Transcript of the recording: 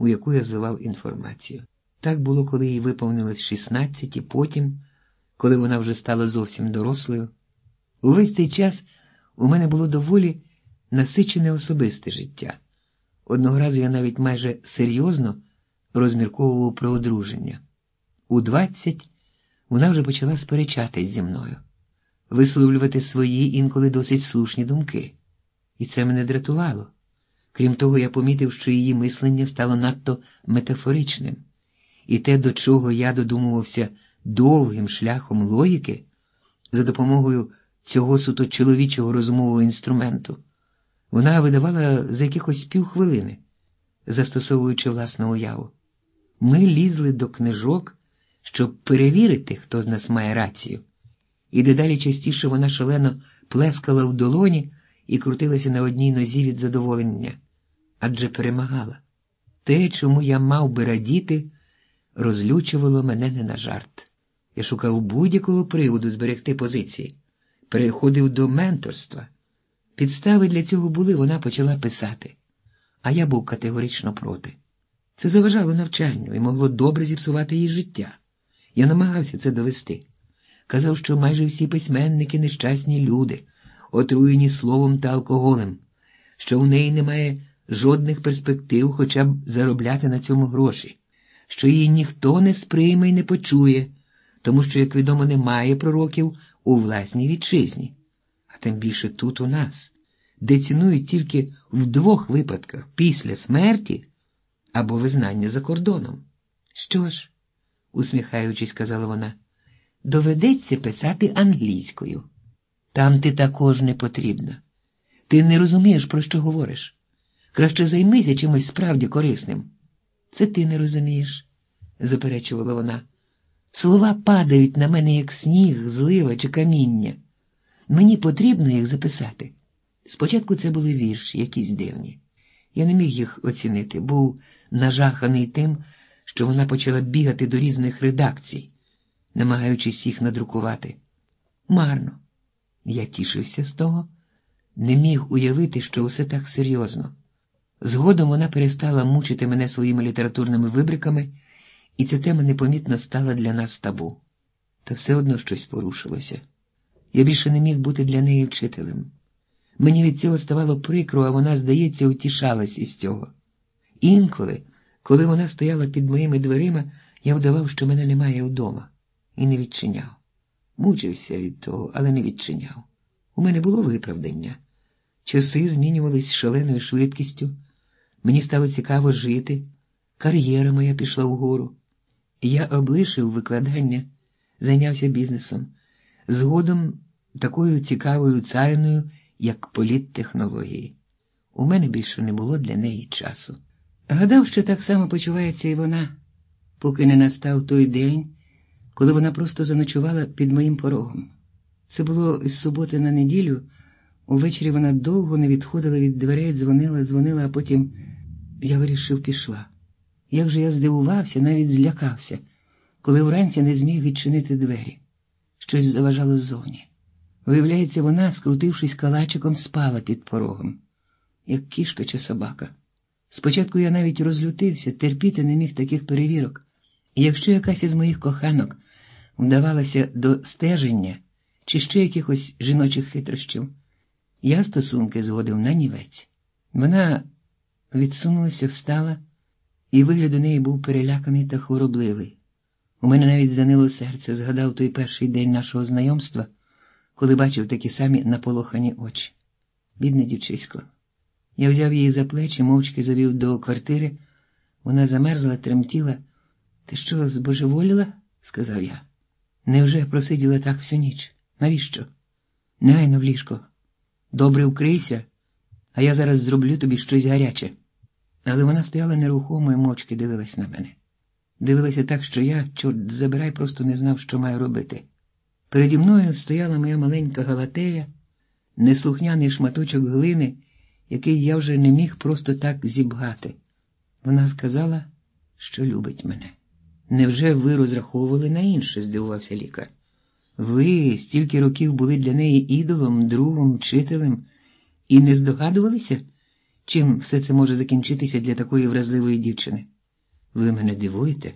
у яку я зливав інформацію. Так було, коли їй виповнилось 16, і потім, коли вона вже стала зовсім дорослою. Увесь цей час у мене було доволі насичене особисте життя. Одного разу я навіть майже серйозно розмірковував про одруження. У 20 вона вже почала сперечатись зі мною, висловлювати свої інколи досить слушні думки. І це мене дратувало. Крім того, я помітив, що її мислення стало надто метафоричним, і те, до чого я додумувався довгим шляхом логіки, за допомогою цього суто чоловічого розумового інструменту, вона видавала за якихось півхвилини, застосовуючи власну уяву. Ми лізли до книжок, щоб перевірити, хто з нас має рацію, і дедалі частіше вона шалено плескала в долоні і крутилася на одній нозі від задоволення, адже перемагала. Те, чому я мав би радіти, розлючувало мене не на жарт. Я шукав будь-якого приводу зберегти позиції, переходив до менторства. Підстави для цього були, вона почала писати, а я був категорично проти. Це заважало навчанню і могло добре зіпсувати її життя. Я намагався це довести. Казав, що майже всі письменники нещасні люди, отруєні словом та алкоголем, що в неї немає жодних перспектив хоча б заробляти на цьому гроші, що її ніхто не сприйме і не почує, тому що, як відомо, немає пророків у власній вітчизні, а тим більше тут у нас, де цінують тільки в двох випадках після смерті або визнання за кордоном. Що ж, усміхаючись, казала вона, доведеться писати англійською. Там ти також не потрібна. Ти не розумієш, про що говориш. Краще займися чимось справді корисним. Це ти не розумієш, заперечувала вона. Слова падають на мене, як сніг, злива чи каміння. Мені потрібно їх записати. Спочатку це були вірші, якісь дивні. Я не міг їх оцінити, був нажаханий тим, що вона почала бігати до різних редакцій, намагаючись їх надрукувати. Марно. Я тішився з того, не міг уявити, що все так серйозно. Згодом вона перестала мучити мене своїми літературними вибриками, і ця тема непомітно стала для нас табу. Та все одно щось порушилося. Я більше не міг бути для неї вчителем. Мені від цього ставало прикро, а вона, здається, утішалась із цього. Інколи, коли вона стояла під моїми дверима, я вдавав, що мене немає вдома, і не відчиняв. Мучився від того, але не відчиняв. У мене було виправдання. Часи змінювались шаленою швидкістю. Мені стало цікаво жити, кар'єра моя пішла вгору. Я облишив викладання, зайнявся бізнесом, згодом такою цікавою цариною, як політтехнології. У мене більше не було для неї часу. Гадав, що так само почувається і вона, поки не настав той день, коли вона просто заночувала під моїм порогом. Це було з суботи на неділю. Увечері вона довго не відходила від дверей, дзвонила, дзвонила, а потім я вирішив пішла. Як же я здивувався, навіть злякався, коли вранці не зміг відчинити двері. Щось заважало ззовні. Виявляється, вона, скрутившись калачиком, спала під порогом, як кішка чи собака. Спочатку я навіть розлютився, терпіти не міг таких перевірок, якщо якась із моїх коханок вдавалася до стеження чи ще якихось жіночих хитрощів, я стосунки зводив на нівець. Вона відсунулася, встала, і вигляд у неї був переляканий та хворобливий. У мене навіть занило серце, згадав той перший день нашого знайомства, коли бачив такі самі наполохані очі. Бідне дівчисько. Я взяв її за плечі, мовчки завів до квартири. Вона замерзла, тремтіла. Ти що, збожеволіла? сказав я. Невже просиділа так всю ніч? Навіщо? Негайно в ліжко. Добре вкрийся, а я зараз зроблю тобі щось гаряче. Але вона стояла нерухомо і мовчки дивилась на мене. Дивилася так, що я, чорт забирай, просто не знав, що маю робити. Переді мною стояла моя маленька галатея, неслухняний шматочок глини, який я вже не міг просто так зібгати. Вона сказала, що любить мене. Невже ви розраховували на інше? здивувався лікар. Ви стільки років були для неї ідолом, другом, вчителем і не здогадувалися, Чим все це може закінчитися для такої вразливої дівчини? Ви мене дивуєте?